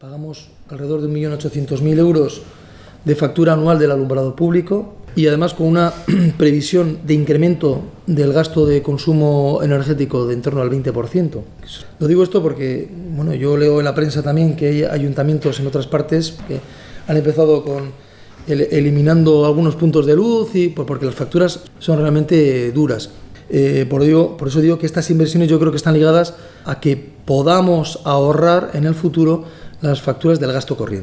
Pagamos alrededor de 1.800.000 euros de factura anual del alumbrado público y además con una previsión de incremento del gasto de consumo energético de en torno al 20%. Lo digo esto porque bueno, yo leo en la prensa también que hay ayuntamientos en otras partes que han empezado con el, eliminando algunos puntos de luz y pues porque las facturas son realmente duras. Eh, por, por eso digo que estas inversiones yo creo que están ligadas a que podamos ahorrar en el futuro las facturas del gasto corriente.